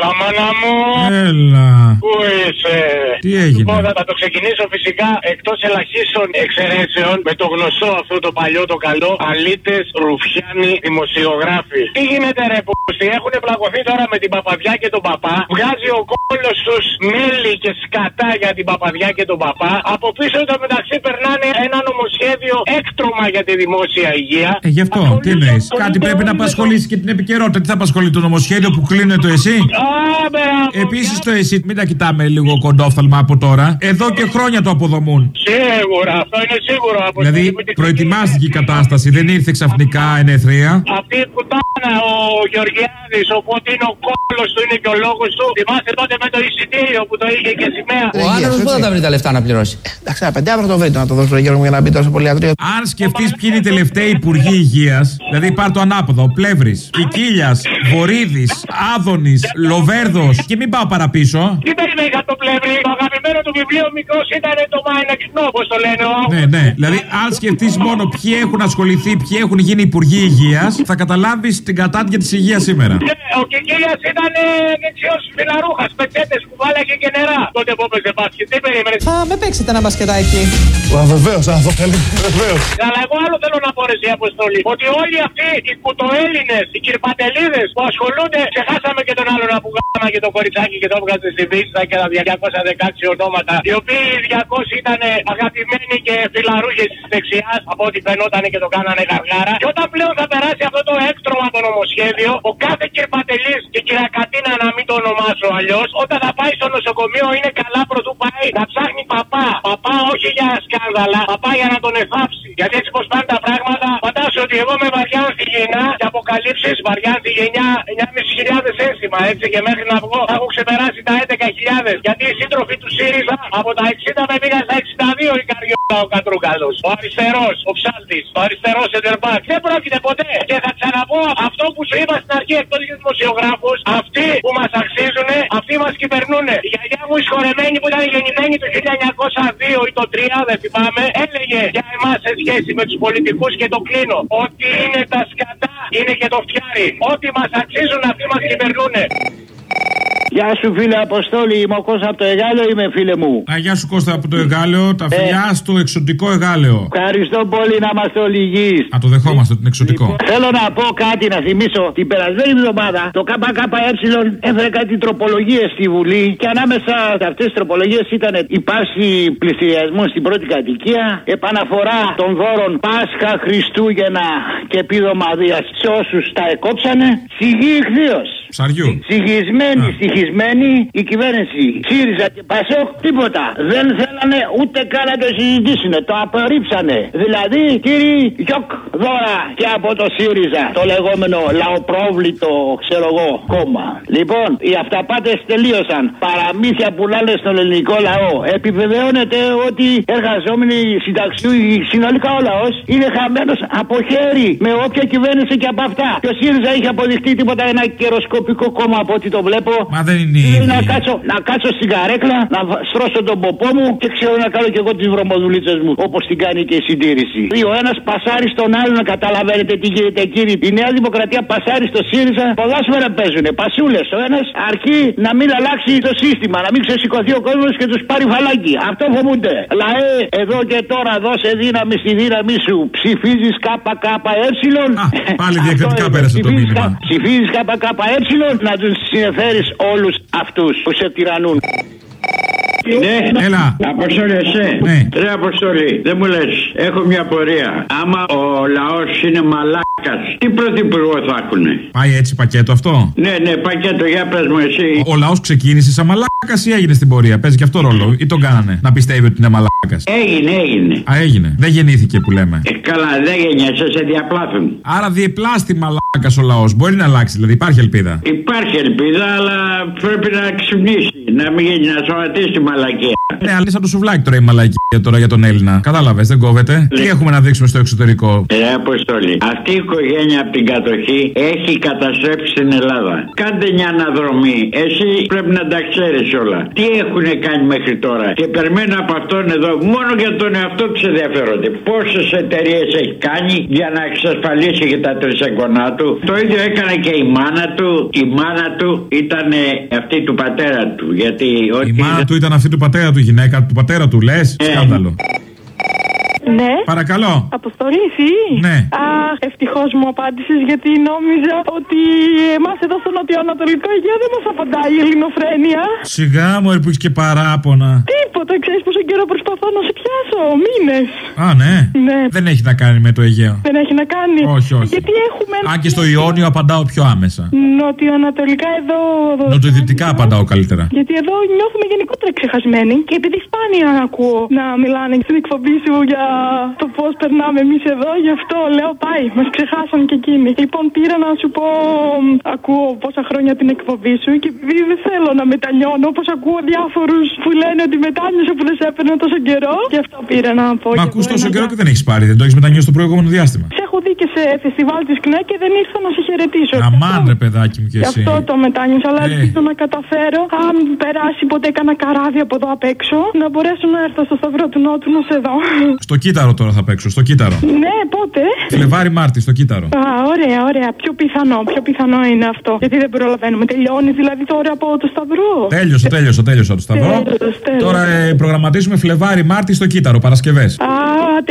Έλα, μάνα μου. Έλα. Πού είσαι; Τι έγινε; Λοιπόν, θα το ξεκινήσω φυσικά εκτός ελαχίστων εξαιρέσεων με το γνωστό αυτό το παλιό το καλό. Αλίτε, ρουφιάνοι, δημοσιογράφοι. Τι γίνεται, ρε που έχουν πλακωθεί τώρα με την παπαδιά και τον παπά; Βγάζει ο κόλος τους μέλι και σκατά για την παπαδιά και τον παπά. Από πίσω το μεταξύ περνάνε ένα νομοσχέδιο έκτρωμα για τη δημόσια υγεία. Ε, γι' αυτό, τι εννοείς; Κάτι πρέπει να απασχολήσει και την επικαιρότητα. Τι θα απασχολεί το νομοσχέδιο που κλείνει το εσύ. Επίσης το εσύ, μην τα κοιτάμε λίγο κοντόφθαλμα από τώρα. Εδώ και χρόνια το αποδομούν. Σίγουρα, αυτό είναι σίγουρο. Από Δηλαδή, προετοιμάστηκε η κατάσταση, δεν ήρθε ξαφνικά ενεθρία. Αυτή που τάνα ο Γεωργιάδης, οπότε είναι ο κόλος του, είναι και ο λόγος του. Θυμάστε τότε με το εισιτήριο που το είχε και σημαία. Ο άνθρωπος πού θα τα βρει τα λεφτά να πληρώσει; Εντάξει, ένα πεντάβρο το βρείτε να το δώσω Γιώργο μου για να μπει τόσο πολύ ατρίο. Αν σκεφτεί ποιοι είναι οι τελευταίοι υπουργοί υγείας, δηλαδή πάρ το ανάποδο, Πλεύρης, Κικίλια, Βορύδης, Άδωνης, Λοβέρδος και μην πάω παραπίσω. Τι περίμενε για το πλεύρη, το αγαπημένο του βιβλίο μικρός ήταν το Μάινεξνό, όπως το λένε. Ο... Ναι, ναι. Δηλαδή, αν σκεφτείς μόνο ποιοι έχουν ασχοληθεί, ποιοι έχουν γίνει υπουργοί υγείας, θα καταλάβεις την κατάτια της υγείας σήμερα. Ναι, ο Κικίλιας ήταν δεξιός φιλαρούχας, πετσέτε που βάλαγε και νερά. Τότε που έπαιζε μπάσκετ, τι περίμενε. Θα με παίξετε ένα μπασκετάκι. Βεβαίως, αν το θέλει, βεβαίως. Αλλά εγώ άλλο θέλω να πω ρε η αποστολή. Ότι όλοι αυτοί οι κουτοέλληνες, οι κυρπατελίδες που ασχολούνται, ξεχάσαμε και τον άλλον που γάμα και το κοριτσάκι και το έβγαζε στη βίστα και τα 216 ονόματα. Οι οποίοι οι 200 ήταν αγαπημένοι και φιλαρούχε της δεξιάς από ό,τι φαινόταν και το κάνανε γαργάρα. Και όταν πλέον θα περάσει αυτό το έκτρωμα το νομοσχέδιο, ο κάθε κυρπατελής και κυρακατίνα να μην το ονομάσω αλλιώς, όταν θα πάει στο νοσοκομείο είναι καλά πρωτού πάει να ψάχνει παπά. Παπά όχι για σκάνδαλα, παπά για να τον εφάψει. Γιατί έτσι πως πάνε τα πράγματα, φαντάσου ότι εγώ με βαριά στη γενιά και αποκαλύψεις βαριά στη γενιά 9.500 ένσημα έτσι και μέχρι να βγω θα έχω ξεπεράσει τα 11.000. Γιατί οι σύντροφοι του ΣΥΡΙΖΑ από τα 60 με πήγαν στα 62 η καριόλα ο Κατρούγκαλος. Ο αριστερός, ο ψάλτης, ο αριστερός εντερμπάκ. Δεν πρόκειται ποτέ. Και θα ξαναπώ αυτό που σου είπα στην αρχή εκτό για δημοσιογράφους, αυτοί που μας αξίζουν, αυτοί μας κυβερνούν. Η γιαγιά μου ισχωρεμένη που ήταν γεννημένη το 1902 ή το 3, δεν θυμάμαι, έλεγε για εμάς σε σχέση με τους πολιτικούς και το κλείνω. Ότι είναι τα σκατά, είναι και το φτιάρι. Ό,τι μας αξίζουν, αυτοί μας κυβερνούν. Γεια σου φίλε Αποστόλη, είμαι ο Κώστας από το Εγάλεο, είμαι φίλε μου. Α, γεια σου Κώστα από το Εγάλεο, τα φιλιά στο εξωτικό Εγάλεο. Ευχαριστώ πολύ να είμαστε όλοι υγιείς. Α, το δεχόμαστε, την εξωτικό. Θέλω να πω κάτι, να θυμίσω. Την περασμένη εβδομάδα το ΚΚΕ έφερε κάτι τροπολογίες στη Βουλή και ανάμεσα σε αυτές τις τροπολογίες ήταν η πάση πληστηριασμού στην πρώτη κατοικία, επαναφορά των δώρων Πάσχα, Χριστούγεννα και επίδομα Δία σε όσους τα εκόψανε. Σιγή ηχθείως. Ψαριού. Συγχυσμένη, συγχυσμένη η κυβέρνηση. ΣΥΡΙΖΑ και ΠΑΣΟΚ τίποτα. Δεν θέλανε ούτε καν να το συζητήσουν. Το απορρίψανε. Δηλαδή, κύριοι, γιοκ δώρα και από το ΣΥΡΙΖΑ. Το λεγόμενο λαοπρόβλητο, ξέρω εγώ, κόμμα. Λοιπόν, οι αυταπάτες τελείωσαν. Παραμύθια πουλάνε στον ελληνικό λαό. Επιβεβαιώνεται ότι εργαζόμενοι συνταξιού, συνολικά ο λαός, είναι χαμένος από χέρι με όποια κυβέρνηση και από αυτά. Και ο ΣΥΡΙΖΑ είχε αποδειχτεί τίποτα ένα καιροσκοπικό κόμμα από ό,τι το βλέπω. Μα δεν είναι Είναι ήδη. να κάτσω, να κάτσω στην καρέκλα, να β- στρώσω τον ποπό μου και ξέρω να κάνω και εγώ τις βρωμοδουλίτσες μου. Όπως την κάνει και η συντήρηση. Ο ένας πασάρει στον άλλον, να καταλαβαίνετε τι γίνεται κύριε. Η Νέα Δημοκρατία πασάρει στο ΣΥΡΙΖΑ. Ποδόσφαιρα παίζουν. Πασούλες. Ο ένας αρκεί να μην αλλάξει το σύστημα, να μην ξεσηκωθεί ο κόσμος και τους πάρει φαλάκι. Αυτό φοβούνται. Λαέ, εδώ και τώρα δώσε δύναμη στη δύναμή σου. Ψηφίζεις ΚΚΕ. πάλι διακριτικά πέρασε το μήνυμα. Ψηφίζεις ΚΚΕ να τους συνεφέρεις όλους αυτούς που σε τυραννούν. Ναι, Έλα. Αποστολή, εσύ. Ναι. Ρε Αποστολή, δεν μου λες. Έχω μια πορεία. Άμα ο λαός είναι μαλάκα, τι πρωθυπουργό θα έχουν. Πάει έτσι πακέτο αυτό; Ναι, ναι, πακέτο, για πες μου εσύ. Ο λαός ξεκίνησε σαν μαλάκας ή έγινε στην πορεία; Παίζει και αυτό ρόλο. Ή τον κάνανε να πιστεύει ότι είναι μαλάκας; Έγινε, έγινε. Α, έγινε. Δεν γεννήθηκε που λέμε. Ε, καλά, δεν γεννιέσαι, σε διαπλάθουν. Άρα διεπλάστη μαλάκας ο λαός. Μπορεί να αλλάξει, δηλαδή υπάρχει ελπίδα; Υπάρχει ελπίδα, αλλά πρέπει να ξυπνήσει. Να μην γίνει να σωματίσει τη μαλακία. Ναι, αλλά σαν το σουβλάκι τώρα η μαλακία τώρα για τον Έλληνα. Κατάλαβες, δεν κόβεται. Τι έχουμε να δείξουμε στο εξωτερικό; Ρε Αποστολή, αυτή η οικογένεια από την κατοχή έχει καταστρέψει την Ελλάδα. Κάντε μια αναδρομή. Εσύ πρέπει να τα ξέρεις όλα. Τι έχουν κάνει μέχρι τώρα; Και περιμένω από αυτόν εδώ, μόνο για τον εαυτό του ενδιαφέρονται. Πόσες εταιρείες έχει κάνει για να εξασφαλίσει και τα τρισεγγονά του; Το ίδιο έκανε και η μάνα του. Η μάνα του ήταν αυτή του πατέρα του. Γιατί Η μάνα του ήταν αυτή του πατέρα του, η γυναίκα του πατέρα του, λες; Σκάνδαλο. Ναι. Παρακαλώ. Αποστολή, εσύ. Ναι. Αχ, ευτυχώς μου απάντησες γιατί νόμιζα ότι εμάς εδώ στο νοτιοανατολικό Αιγαίο δεν μας απαντάει η ελληνοφρένεια. Σιγά μου, που έχει και παράπονα. Τίποτα, ξέρεις πόσο καιρό προσπαθώ να σε πιάσω. Μήνες. Α, ναι. Ναι. Δεν έχει να κάνει με το Αιγαίο. Δεν έχει να κάνει. Όχι, όχι. Γιατί έχουμε. Αν και στο Ιόνιο απαντάω πιο άμεσα. Νοτιοανατολικά εδώ. Νοτιοδυτικά απαντάω καλύτερα. Γιατί εδώ νιώθουμε γενικότερα ξεχασμένοι και επειδή σπάνια ακούω να μιλάνε στην εκπομπή σου για το πώς περνάμε εμείς εδώ, γι' αυτό λέω πάει, μας ξεχάσαν και εκείνοι. Λοιπόν, πήρα να σου πω, μ, ακούω πόσα χρόνια την εκπομπή σου και επειδή δεν θέλω να μετανιώνω, όπως ακούω διάφορους που λένε ότι μετάνιωσα που δεν σε έπαιρνα τόσο καιρό, γι' αυτό πήρα να πω. Μα κι ακούς εγώ τόσο ένα καιρό δα- και δεν έχεις πάρει. Δεν το έχεις μετανιώσει το προηγούμενο διάστημα. Σε έχω δει και σε φεστιβάλ της ΚΝΕ και δεν ήρθα να σε χαιρετήσω. Αμάν, ρε παιδάκι μου κι Γι' εσύ. αυτό το μετάνιωσα, αλλά Ε. ελπίζω να καταφέρω, αν περάσει ποτέ κανένα καράβι από εδώ απ' έξω, να μπορέσω να έρθω στο Σταυρό του Νότου να σε δω. Στο κύτταρο τώρα θα παίξω, στο κύτταρο. ναι, πότε; Φλεβάρι Μάρτι, στο κύτταρο. Α, ωραία, ωραία. Πιο πιθανό, πιο πιθανό είναι αυτό. Γιατί δεν προλαβαίνουμε. Τελειώνει δηλαδή τώρα από το Σταυρό. Τέλειωσα, τέλειωσα, τέλειωσα το σταυρό. Τέλος, τέλος. Τώρα ε, προγραμματίζουμε Φλεβάρι Μάρτι στο κύτταρο, Παρασκευές. Α,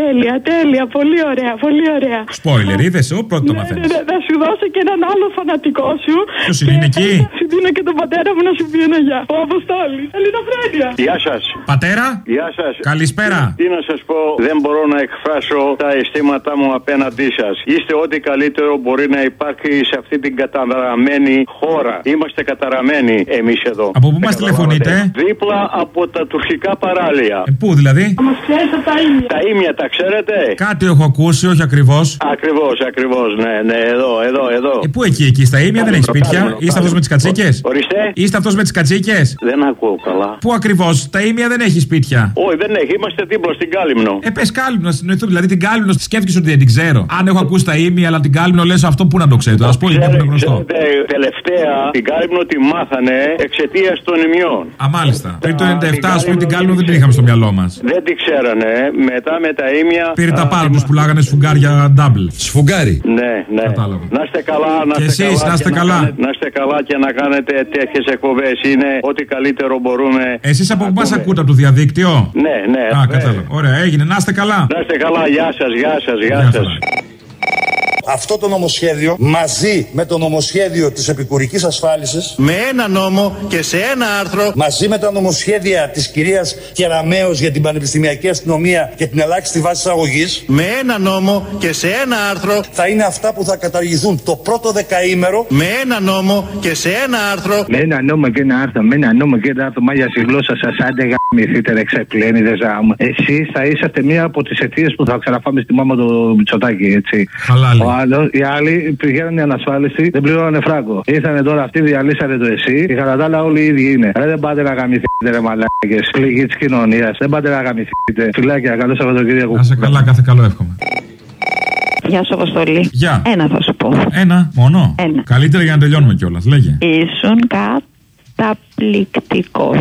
τέλεια, τέλεια. Πολύ ωραία, πολύ ωραία. Σπόιλερ, είδες, ο πρώτο το Ναι, ναι, μαθαίνεις. ναι, θα σου δώσω και έναν άλλο φανατικό σου. Ποιος είναι, είναι εκεί; Θα σου δίνω και τον πατέρα μου να σου πει ένα γεια. Ο Αποστόλης. Ελληνοφρένεια. Γεια σας. Πατέρα, Γεια σας. καλησπέρα. Τι να σας πω, δεν μπορώ να εκφράσω τα αισθήματά μου απέναντί σας. Είστε ό,τι καλύτερο μπορεί να υπάρχει σε αυτή την καταραμένη χώρα. Είμαστε καταραμένοι εμείς εδώ. Από πού μας Δεν τηλεφωνείτε; καταλαβαίνετε. Δίπλα από τα τουρκικά παράλια. Ε, πού δηλαδή; Θα μας πιάσει από τα ίμια. Τα ίμια τα ξέρετε; Κάτι έχω ακούσει, όχι ακριβώς. Ακριβώς, ακριβώς. Ναι, ναι, εδώ, εδώ, εδώ. Ε, πού εκεί, εκεί στα ίμια δεν έχει σπίτια; Είστε αυτός με τις κατσίκες; Ορίστε. Είστε αυτός με τις κατσίκες; Δεν ακούω καλά. Πού ακριβώς, τα ίμια δεν έχει σπίτια; Όχι, δεν έχει. Είμαστε δίπλα στην Κάλυμνο. Ε, πες κάλυμνο να συνοηθούμε. Δηλαδή την κάλυμνο σκέφτηκες ότι δεν την ξέρω. Αν έχω ακούσει τα ίμια, αλλά την κάλυμνο λες αυτό που να το ξέρω; Α πούμε γιατί είναι γνωστό. Ξέρετε, τελευταία την Κάλυμνο τη μάθανε εξαιτίας των ημιών. Α, μάλιστα. Πριν το 97, ας πούμε, την κάλυμνο δεν την είχαμε στο μυαλό μας. Δεν τη ξέρανε. Μετά με τα ίμια. Πήρε τα α, πάρα τη τους μα- πουλάγανε σφουγγάρια double. Σφουγγάρι. Ναι, ναι. Κατάλαβα. Να είστε καλά, να Και είστε εσείς, καλά. να είστε και καλά. κάνετε- Να είστε καλά και να κάνετε τέτοιες εκπομπές. Είναι ό,τι καλύτερο μπορούμε. Εσείς από πού μας ακούμε. ακούτε από το διαδίκτυο; Ναι, ναι. Α, ε, κατάλαβα. Ωραία, έγινε. Να είστε καλά. Να είστε καλά. Γεια σας, γεια σας, γεια Γεια σας. Χαρά. Αυτό το νομοσχέδιο μαζί με το νομοσχέδιο της επικουρικής ασφάλισης με ένα νόμο και σε ένα άρθρο. μαζί με τα νομοσχέδια της κυρίας Κεραμέως για την Πανεπιστημιακή Αστυνομία και την ελάχιστη βάση αγωγής με ένα νόμο και σε ένα άρθρο. θα είναι αυτά που θα καταργηθούν το πρώτο δεκαήμερο. Με ένα νόμο και σε ένα άρθρο. Με ένα νόμο και ένα άρθρο, με ένα νόμο και ένα άρθρο, μάγια στη γλώσσα σας, άντε γαμηθείτε, ρε ξεπλένιδε γάμο. Εσείς θα είσαστε μία από τις αιτίες που θα ξαναφάμε στη μάμα του Μητσοτάκη, έτσι. Χαλάλη. Ο άλλος, οι άλλοι πηγαίνουν ανασφάλιστοι, δεν πληρώνανε φράγκο. Ήρθανε τώρα αυτοί, διαλύσανε το εσύ, και κατά τα άλλα όλοι οι ίδιοι είναι. Ρε, δεν πάτε να γαμηθείτε, ρε μαλάκες. Πληγή της κοινωνίας. Δεν πάτε να γαμηθείτε. Φιλάκια, καλό Σαββατοκύριακο. Να είσαι καλά, κάθε καλό εύχομαι. Γεια σου, Αποστολή. Γεια. Ένα θα σου πω. Ένα, μόνο. Ένα. Καλύτερα για να τελειώνουμε κιόλας. Λέγε. Ήσουν καταπληκτικός.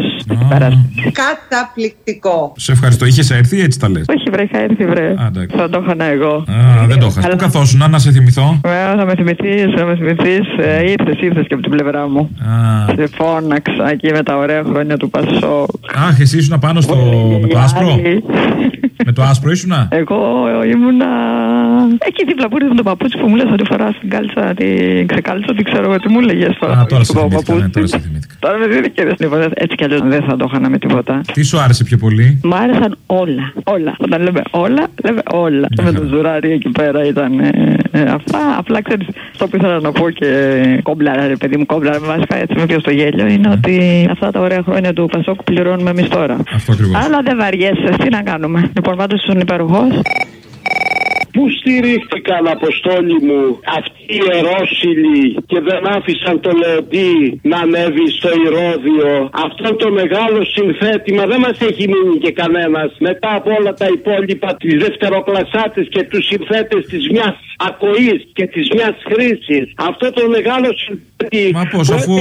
Καταπληκτικό. Σε ευχαριστώ. Είχες έρθει ή έτσι τα λες; Όχι, βρε, είχα έρθει, βρε. Α, εντάξει. Θα το είχα εγώ. Α, δεν το είχα. Αλλά- Πού καθόσουν, να σε θυμηθώ; Βέβαια, θα με θυμηθείς, θα με θυμηθείς. ήρθες, ήρθες και από την πλευρά μου. Α, Σε φώναξα εκεί με τα ωραία χρόνια του Πασό. Αχ, εσύ ήσουν πάνω στο. με το άσπρο; Με το άσπρο ήσουνα; Εγώ ήμουνα εκεί δίπλα που ήρθε με το παπούτσι που μου λες ότι φοράς την κάλτσα, την ξεκάλτσα, δεν ξέρω εγώ τι μου έλεγε. Α, τώρα σε θυμήθηκα. ναι, τώρα σε θυμήθηκα. Τώρα με θυμήθηκε. Λοιπόν, έτσι κι αλλιώς δεν θα το είχα με τίποτα. Τι σου άρεσε πιο πολύ; Μ' άρεσαν όλα. Όλα. Όταν λέμε όλα, λέμε όλα. με το ζουράρι εκεί πέρα ήταν ε, ε, αυτά. Απλά ξέρεις, το που ήθελα να πω και κόμπλαρα, ρε παιδί μου, κόμπλαρα. Βασικά έτσι με πιο στο γέλιο είναι ότι αυτά τα ωραία χρόνια του Πασόκ πληρώνουμε εμείς τώρα. Αυτό ακριβώς. Αλλά δεν βαριέσαι. Τι να κάνουμε. Λοιπόν, πάντω ήσουν υπέροχο. Πού στηρίχθηκαν, Αποστόλη μου, αυτοί οι ερώσιλοι και δεν άφησαν το Λεοντή να ανέβει στο Ηρώδιο; Αυτό το μεγάλο συνθέτημα δεν μας έχει μείνει και κανένας. Μετά από όλα τα υπόλοιπα, τις δευτεροκλασάτες και τους συνθέτες της μιας ακοής και της μιας χρήσης. Αυτό το μεγάλο συνθέτη. Μα πώς, αφού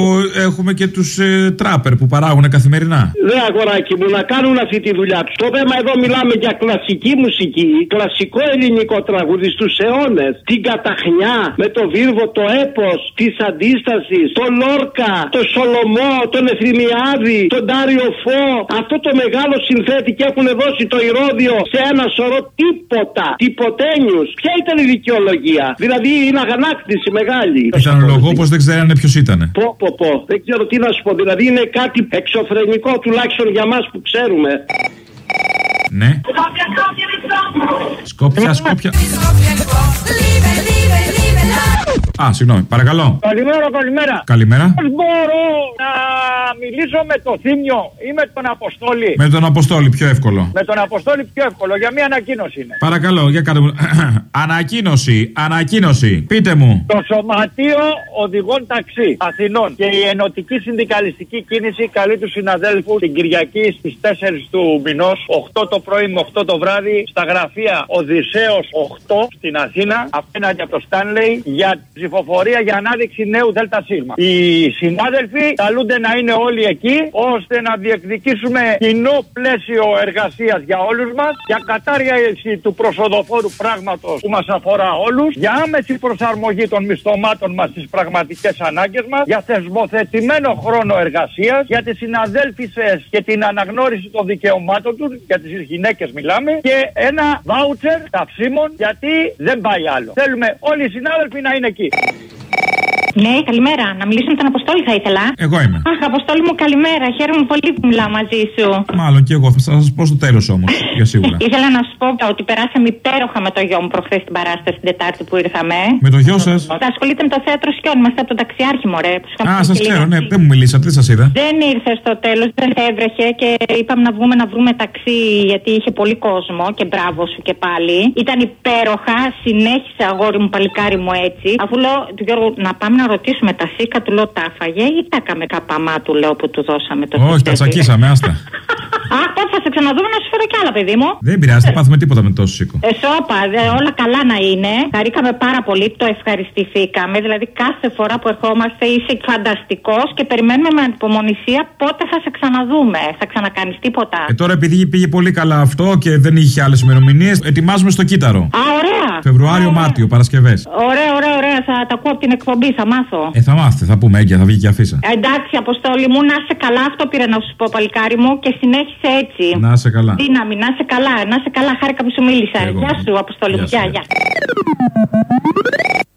έχουμε και τους ε, τράπερ που παράγουν καθημερινά. Ναι, αγοράκι μου, να κάνουν αυτή τη δουλειά τους. Το θέμα εδώ μιλάμε για κλασική μουσική, κλασικό ελληνικό τραγούδι στους αιώνες. Την καταχνιά με το βίρβο, το έπος της αντίστασης, το Λόρκα, το Σολομό, τον Εθνιάδη, τον Τάριο Φω. Αυτό το μεγάλο συνθέτη και έχουν δώσει το ηρόδιο σε ένα σωρό τίποτα. Τυποτένιους. Ποια ήταν η δικαιολογία; Δηλαδή είναι αγανάκτηση μεγάλη. Ήταν λόγο όπως δεν ξέρανε ποιος ήταν. Πω, πω, πω. Δεν ξέρω τι να σου πω. Δηλαδή είναι κάτι εξωφρενικό τουλάχιστον για μας που ξέρουμε. Ναι. Σκόπια, σκόπια. Α, συγγνώμη, παρακαλώ. Καλημέρα, καλημέρα. Καλημέρα. Πώ μπορώ να μιλήσω με το Θήμιο ή με τον Αποστόλη. Με τον Αποστόλη, πιο εύκολο. Με τον Αποστόλη πιο εύκολο, για μια ανακοίνωση είναι. Παρακαλώ, για κάτω μου. ανακοίνωση, ανακοίνωση. Πείτε μου. Το Σωματείο Οδηγών Ταξί Αθηνών και η Ενωτική Συνδικαλιστική Κίνηση καλεί τους συναδέλφους την Κυριακή στις 4 του μηνός, 8 το πρωί με 8 το βράδυ, στα γραφεία Οδυσσέως 8 στην Αθήνα, απέναντι από το Στάνλεϊ, για ψηφοφορία για ανάδειξη νέου ΔΣ. Οι συνάδελφοι καλούνται να είναι όλοι εκεί, ώστε να διεκδικήσουμε κοινό πλαίσιο εργασίας για όλους μας, για κατάργηση του προσοδοφόρου πράγματος που μας αφορά όλους, για άμεση προσαρμογή των μισθωμάτων μας στις πραγματικές ανάγκες μας, για θεσμοθετημένο χρόνο εργασίας, για τις συναδέλφισες και την αναγνώριση των δικαιωμάτων τους, για τις γυναίκες μιλάμε, και ένα βάουτσερ καυσίμων γιατί δεν πάει άλλο. Θέλουμε όλοι οι συνάδελφοι να είναι εκεί. Ναι, καλημέρα. Να μιλήσω με τον Αποστόλη θα ήθελα. Εγώ είμαι. Αχ, Αποστόλη μου, καλημέρα. Χαίρομαι πολύ που μιλάω μαζί σου. Μάλλον και εγώ. Θα σας πω στο τέλος όμως. Για σίγουρα. Ήθελα να σου πω ότι περάσαμε υπέροχα με το γιο μου προχθές την παράσταση την Τετάρτη που ήρθαμε. Με το γιο σας; Θα ασχολείται με το θέατρο Σκιών. Είμαστε από τον ταξιάρχη, μωρέ. Που σου είχα Α, πει σας και ξέρω, λίγο. ναι, δεν μου μιλήσατε, δεν σας είδα. Δεν ήρθε στο τέλος, δεν έβρεχε και είπαμε να βγούμε να βρούμε ταξί γιατί είχε πολύ κόσμο και μπράβο σου και πάλι. Ήταν υπέροχα, συνέχισε αγόρι μου, παλικάρι μου έτσι. Αφού λέω του Γιώργου να πάμε να ρωτήσουμε τα σίκα, του λέω τα έφαγε ή τα έκαμε καπαμά του λέω που του δώσαμε το Όχι, τα τσακίσαμε, άστα. Αχ, πότε θα σε ξαναδούμε να σου φέρω κι άλλα, παιδί μου. Δεν πειράζει, δεν πάθουμε τίποτα με τόσο σίκο. Εσώπα, δε, όλα καλά να είναι. Χαρήκαμε πάρα πολύ, το ευχαριστηθήκαμε. Δηλαδή, κάθε φορά που ερχόμαστε είσαι φανταστικός και περιμένουμε με ανυπομονησία πότε θα σε ξαναδούμε. Θα ξανακάνεις τίποτα. Ε, τώρα επειδή πήγε πολύ καλά αυτό και δεν είχε άλλες ημερομηνίες, ετοιμάζουμε στο κύτταρο. Α, ωραία. Φεβρουάριο-Μάρτιο, Παρασκευές. Ωραία, ωραία, ωραία. Θα τα ακούω από την εκπομπή, θα μάθω. Ε, θα μάθετε, θα πούμε έγκαια, θα βγει και αφίσα. Ε, Εντάξει, Αποστόλη μου, να είσαι καλά. Αυτό πήρα να σου πω, παλικάρι μου, και συνέχισε έτσι. Να είσαι καλά. Δύναμη, να είσαι καλά, να είσαι καλά. Χάρηκα που σου μίλησα. Εγώ. Γεια σου, Αποστόλη μου. Γεια Γεια, σου, γεια.